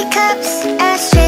Empty cups, ashes